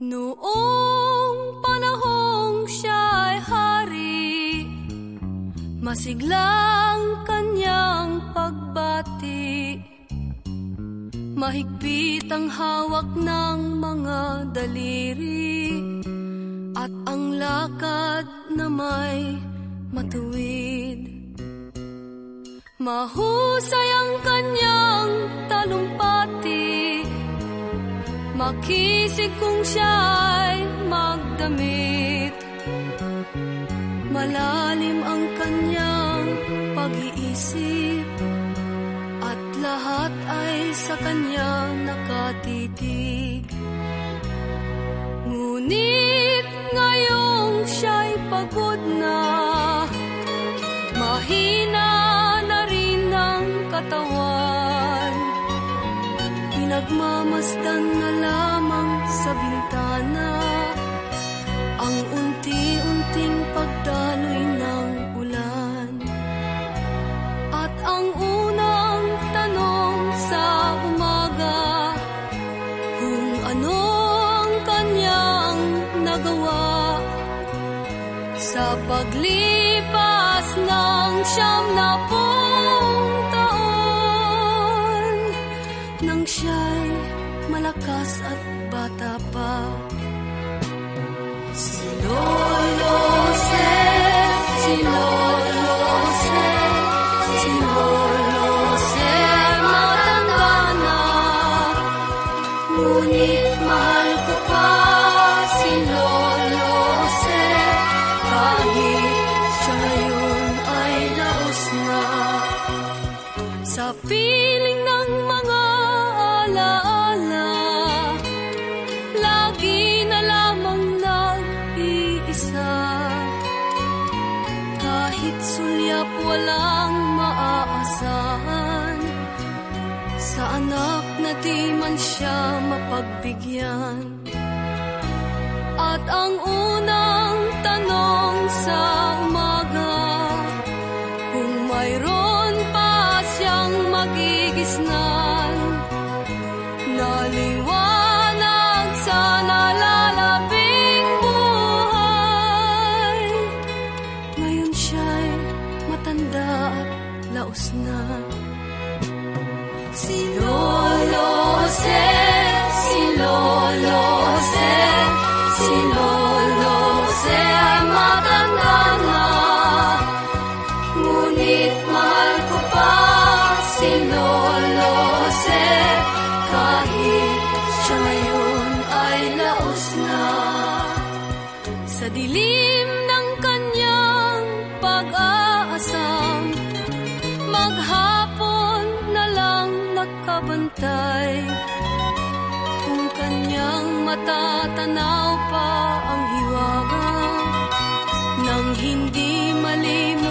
Noong panahong siya'y hari, masiglang kanyang pagbati. Mahigpit ang hawak ng mga daliri at ang lakad na may matuwid. Mahusay ang kanyang talumpati Makisig kung siya'y magdamit. Malalim ang kanyang pag-iisip At lahat ay sa kanya nakatitig. Ngunit ngayong siya'y pagod na Mahina na rin ang katawan Pinagmamasdan na lamang sa bintana. Ang unti-unting pagdaloy ng ulan. At ang unang tanong sa umaga Kung ano ang nagawa. Sa paglipas ng siyam na pong malakas at bata pa. Si Lolo Se, si Lolo Se, si Lolo Se matanda na. Ngunit mahal ko pa si Lolo Se Kahit siya ngayon ay laos na. Sa piling nag-iisa Kahit sulyap walang maaasahan Sa anak na di man siya mapagbigyan. At ang unang tanong sa laos na Si Lolo matatanaw pa ang hiwaga. Nang hindi malimot